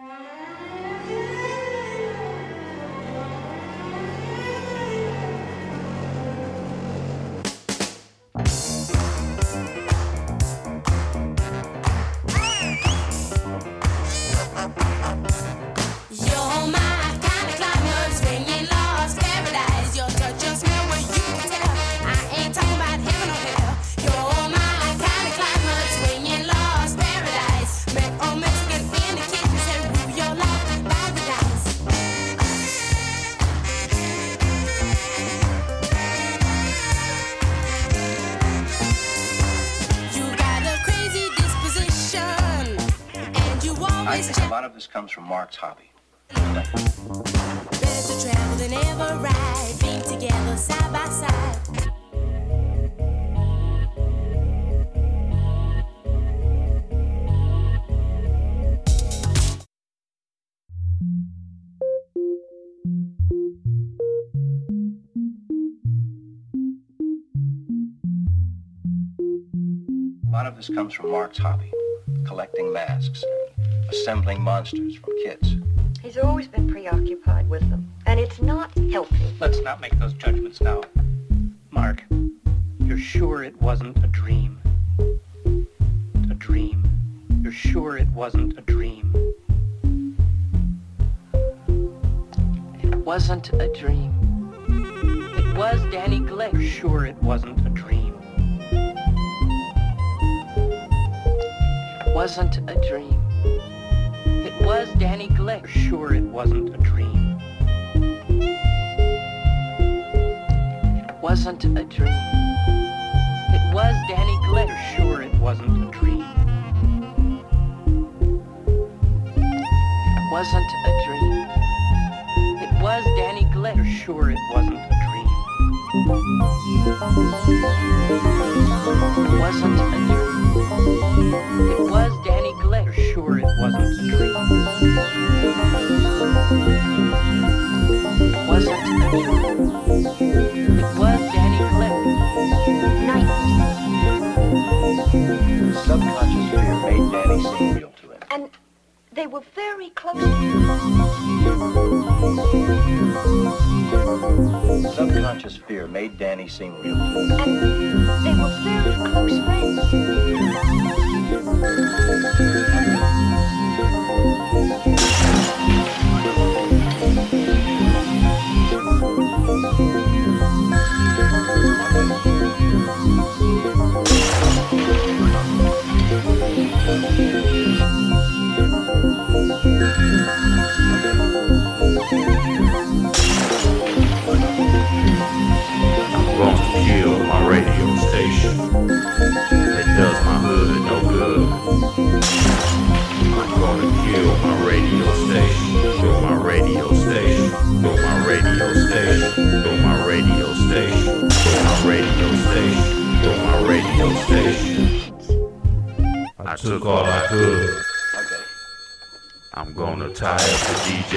You're comes from Mark's hobby. Better to travel than ever ride. Being together side by side. A lot of this comes from Mark's hobby. Collecting masks, assembling monsters from kits. He's always been preoccupied with them, and it's not healthy. Let's not make those judgments now. Mark, you're sure it wasn't a dream? A dream. You're sure it wasn't a dream? It wasn't a dream. It was Danny Glick. You're sure it wasn't a dream? It wasn't a dream. Was Danny Glick. Sure it wasn't a dream? It wasn't a dream. It was Danny Glick. Sure it wasn't a dream? It wasn't a dream. It was Danny Glick. Sure it wasn't a dream? It wasn't a dream. It was Danny Subconscious fear made Danny seem real. And they were very close friends. It does my hood no good. I'm gonna kill my radio station. Kill my radio station. Kill my radio station. Kill my radio station. My radio station. Kill my radio station. I took all I could. I'm gonna tie up the DJ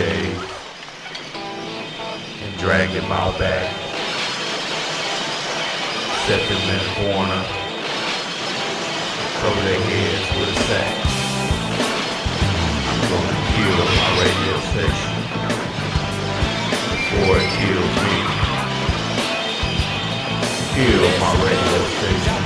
and drag him out back. Them in a corner. Cover their heads with a sack. I'm gonna kill my radio station before it kills me. Kill my radio station.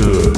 understood.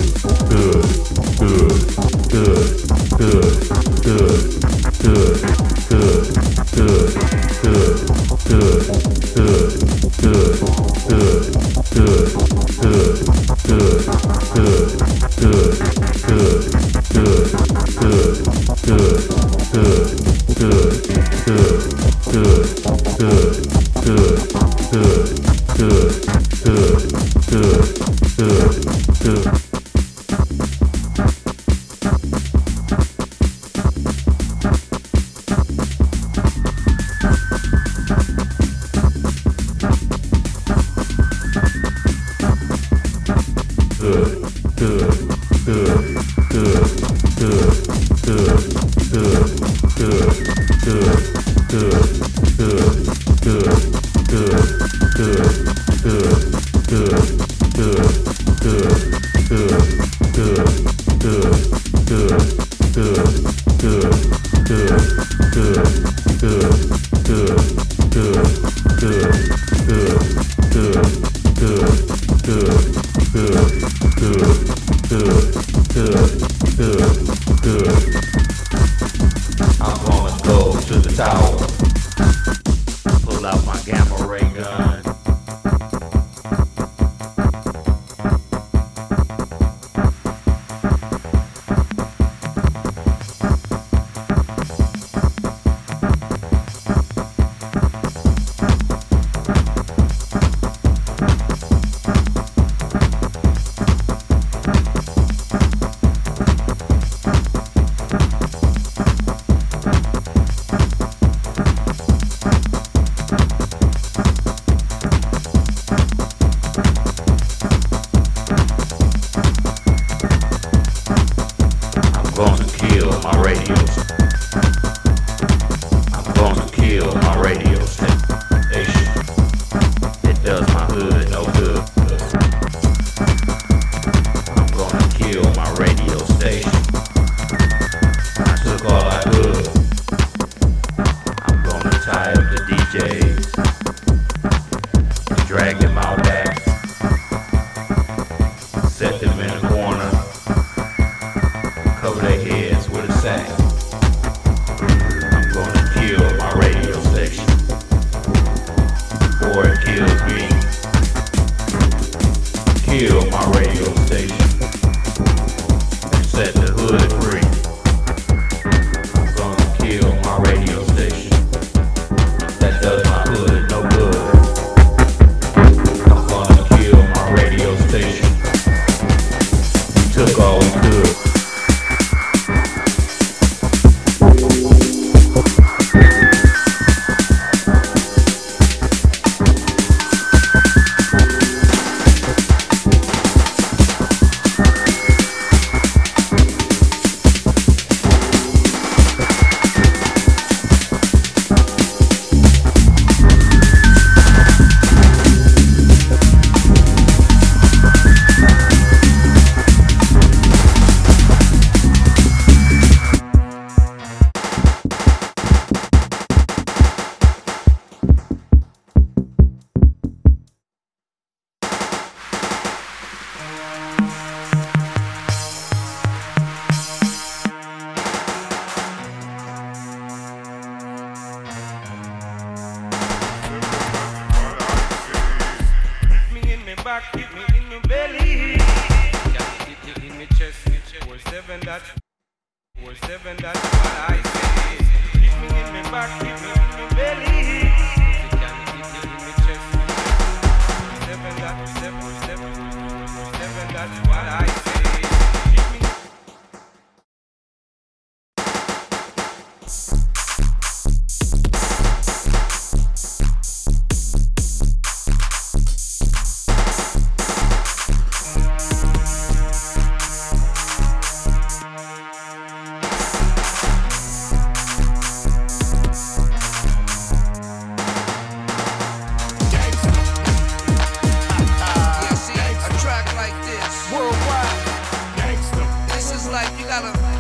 gotta.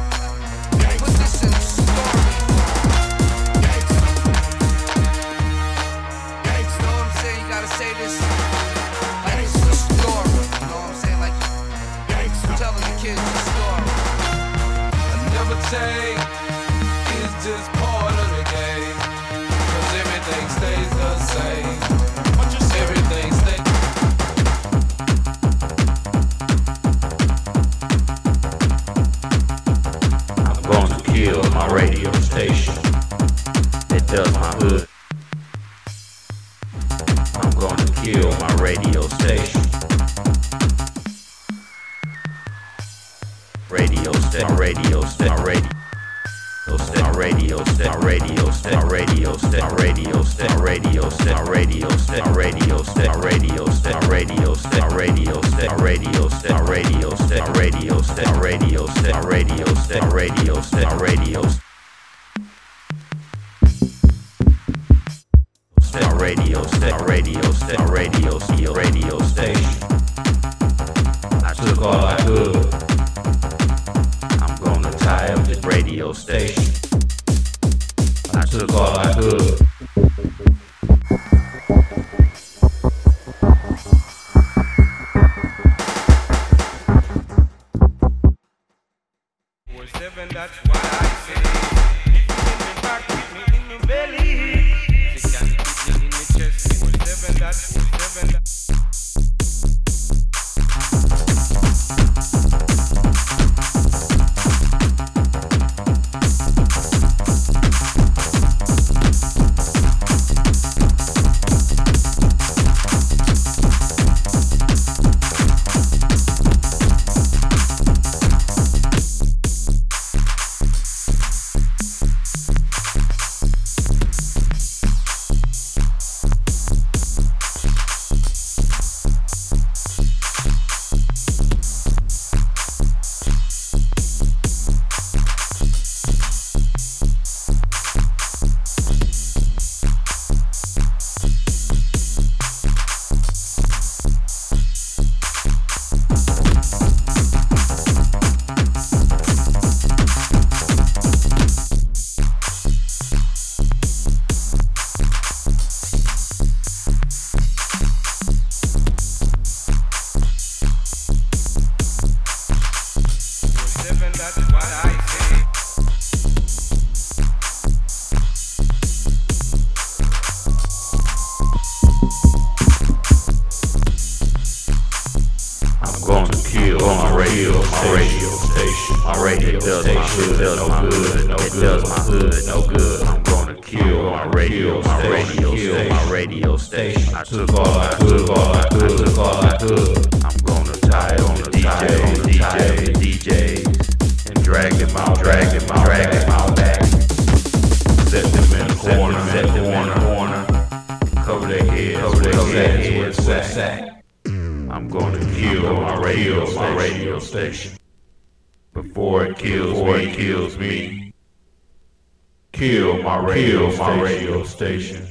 My radio station.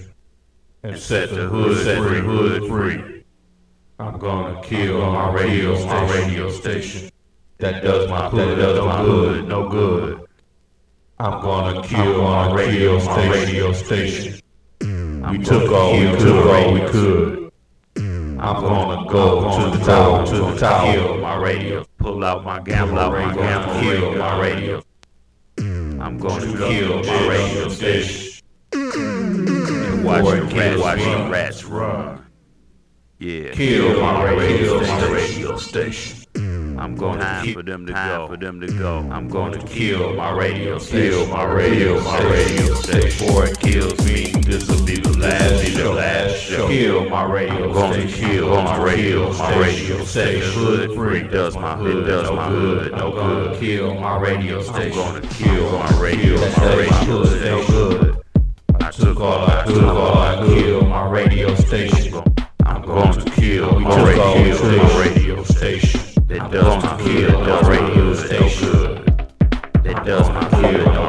And set the hood, set the hood free. I'm gonna kill my radio, my radio station. That does my hood, that does my hood no good. I'm gonna kill my radio, my radio station. We took all we took all we could. I'm gonna go to the tower, to the tower, kill my radio, pull out my gamble, out my gamble, kill my radio. I'm gonna kill my radio station watch the rats, watch the rats run. Yeah, kill my radio, my radio station. I'm gonna kill for them to go, for them to go. I'm gonna kill my radio station, kill my radio, my radio station. Before it kills me, this'll be the last, be the last show. Kill my radio gonna kill my radio, my radio station. Hood free does my hood, does my hood no good. Kill my radio station. I'm gonna kill my radio, my radio station. Good. Took all I could, all I could. Kill my radio station. I'm going to kill my radio, station. my radio station. That does my kill my radio station. That does my kill my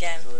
again.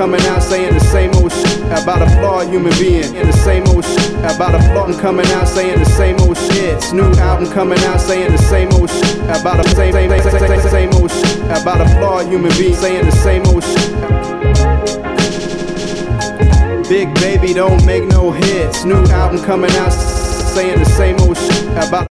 coming out saying the same old shit about a flawed human being. In the same old shit about a flaw. I'm coming out saying the same old shit. New album coming out saying the same old shit about a same same same same, same old shit about a flawed human being saying the same old shit. Big baby don't make no hits. New album coming out saying the same old shit about.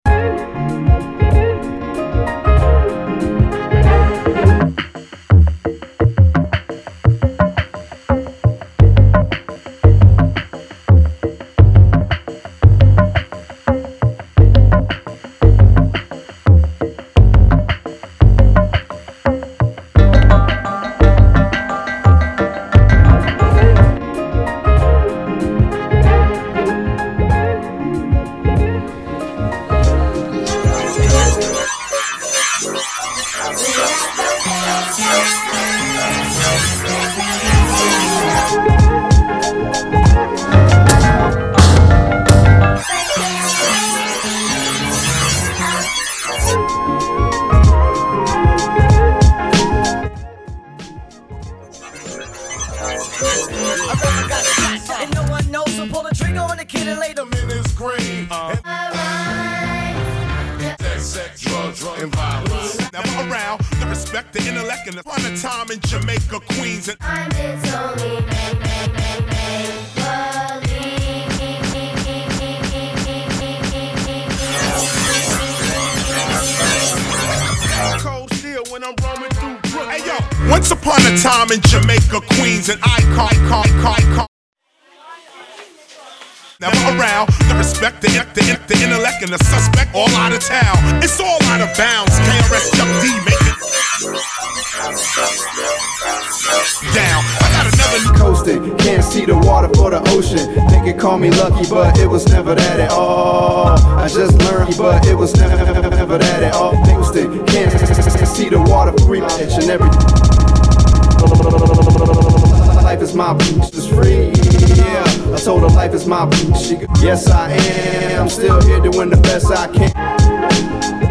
I can't.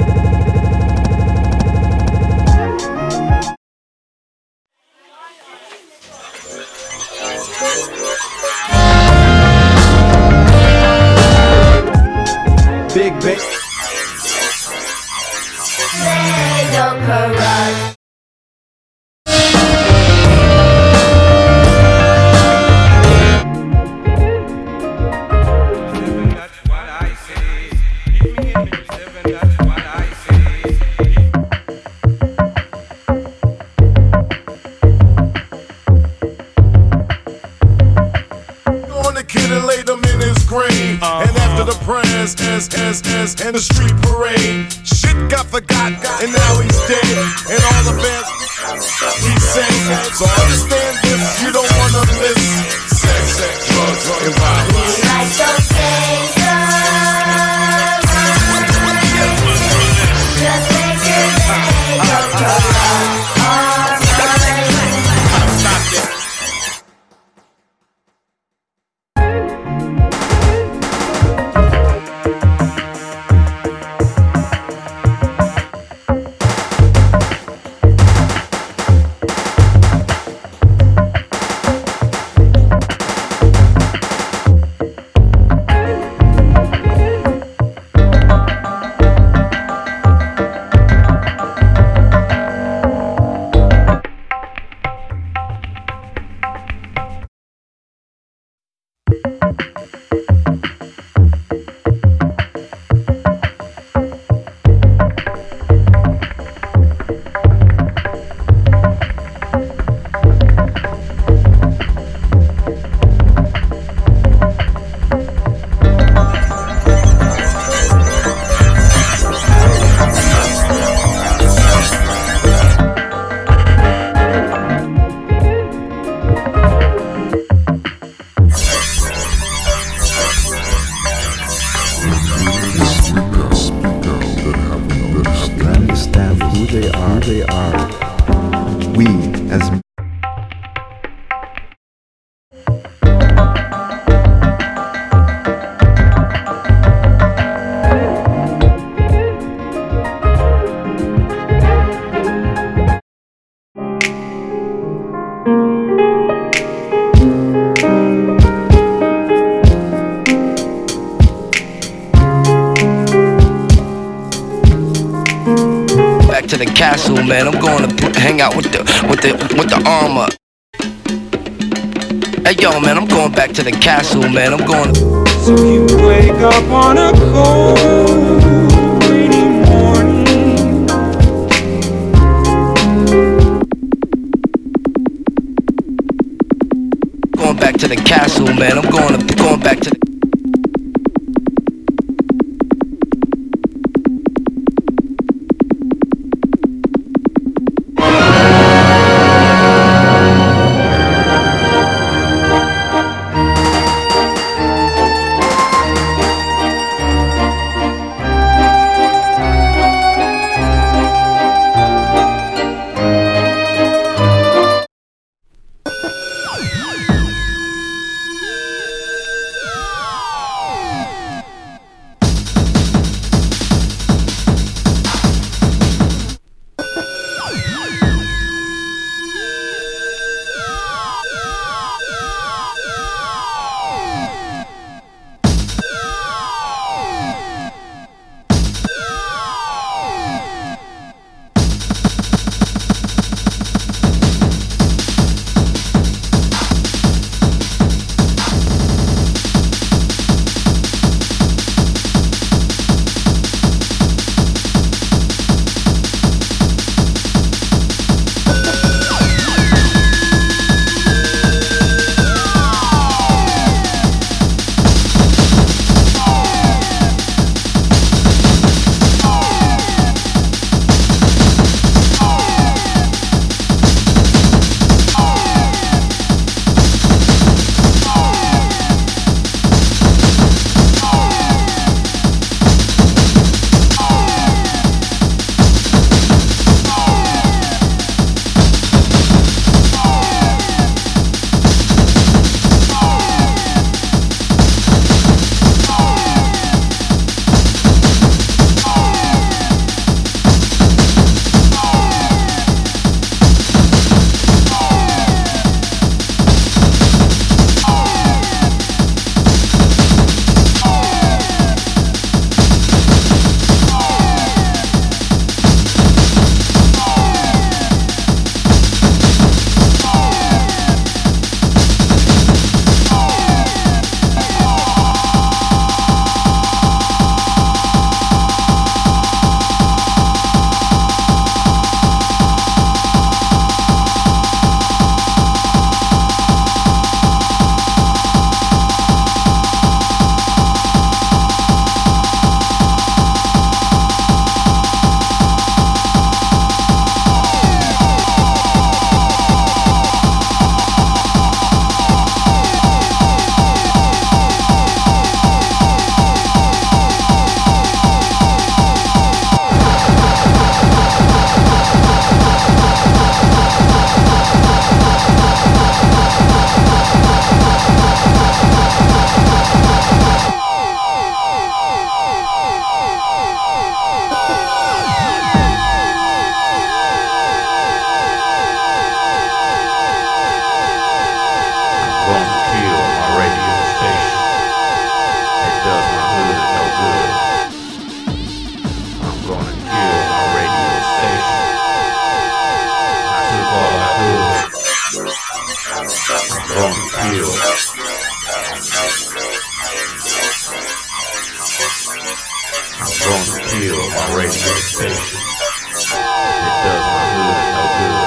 castle, man. I'm going to hang out with the with the with the armor. Hey yo, man, I'm going back to the castle, man. I'm going. To... So you wake up on a cold, rainy morning. Going back to the castle, man. I'm. Kill. I'm gonna kill my radio station. It does my hood no good.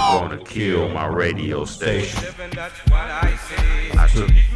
I'm gonna kill my radio station. I say. I took.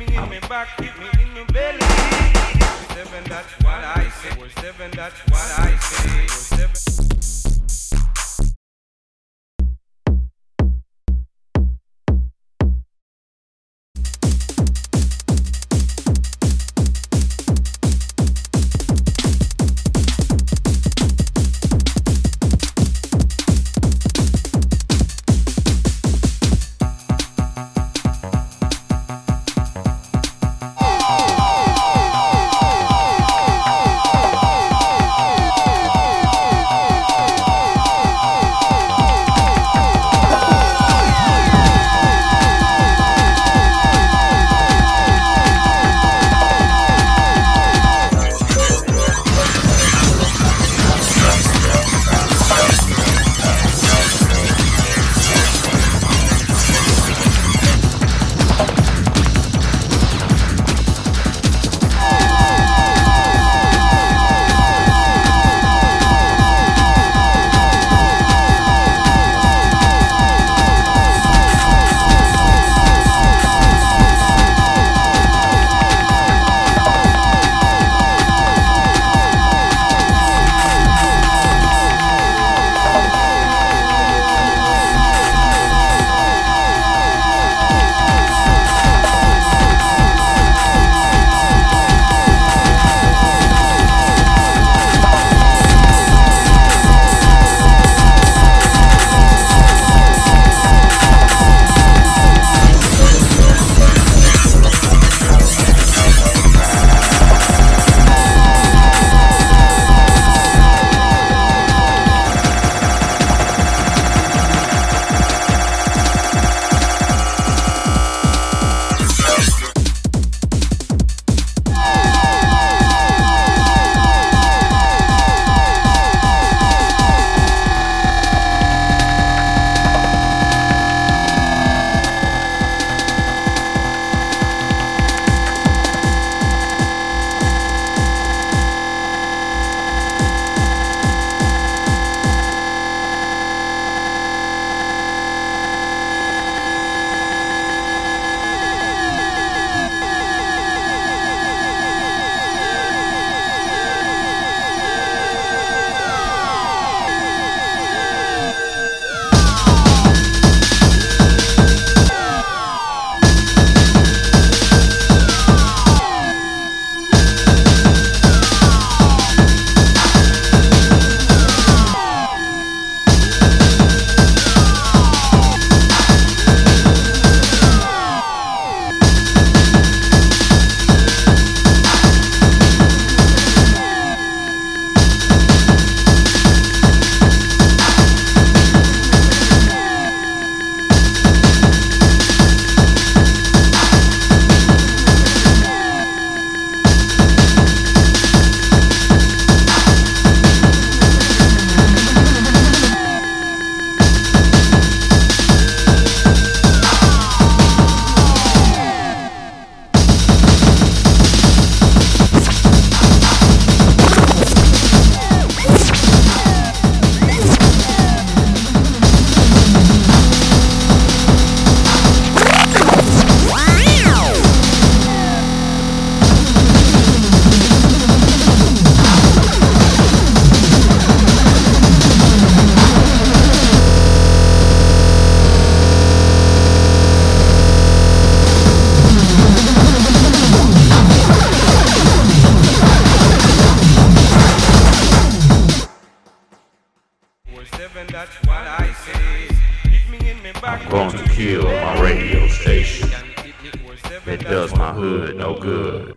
Hood no good.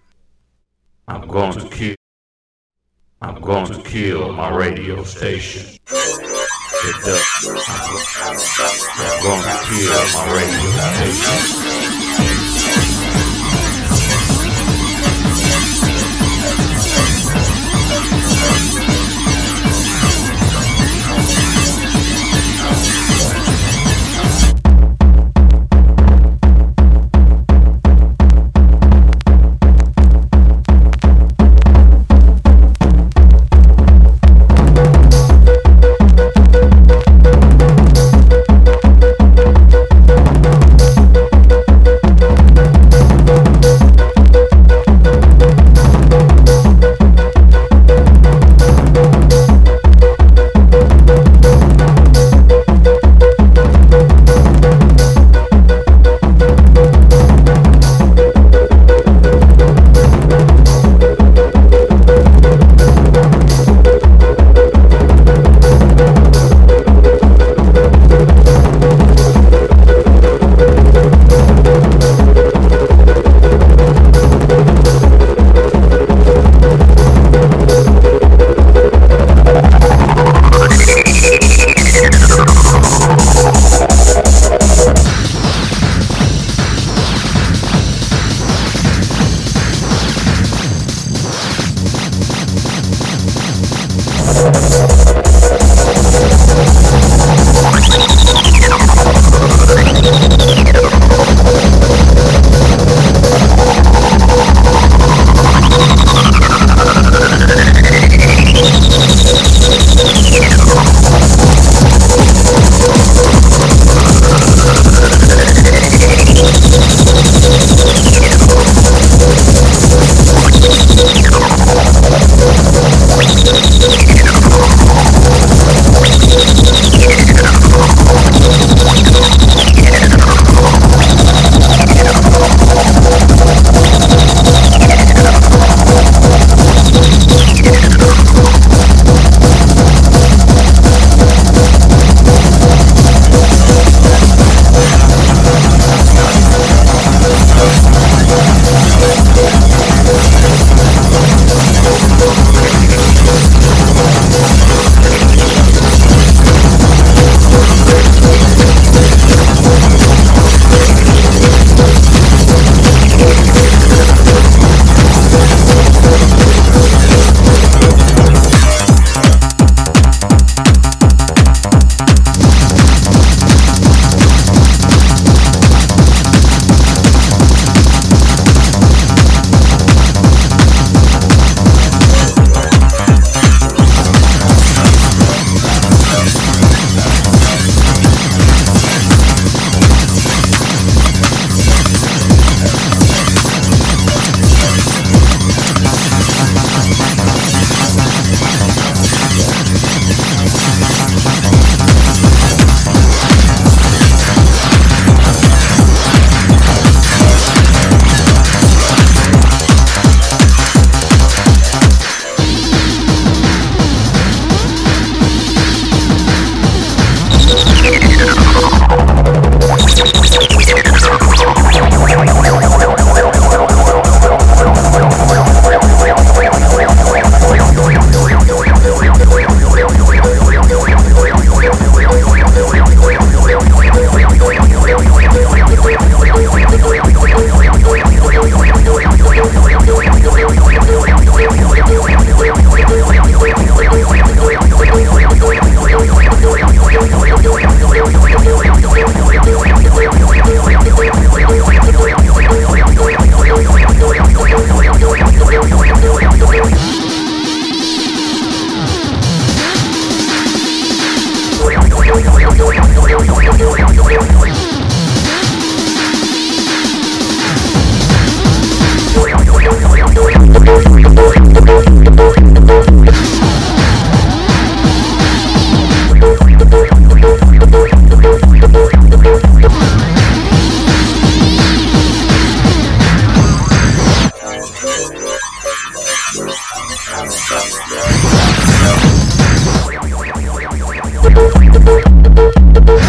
I'm going to kill. I'm going to kill my radio station. I'm going to kill my radio station. the book, the book, the book.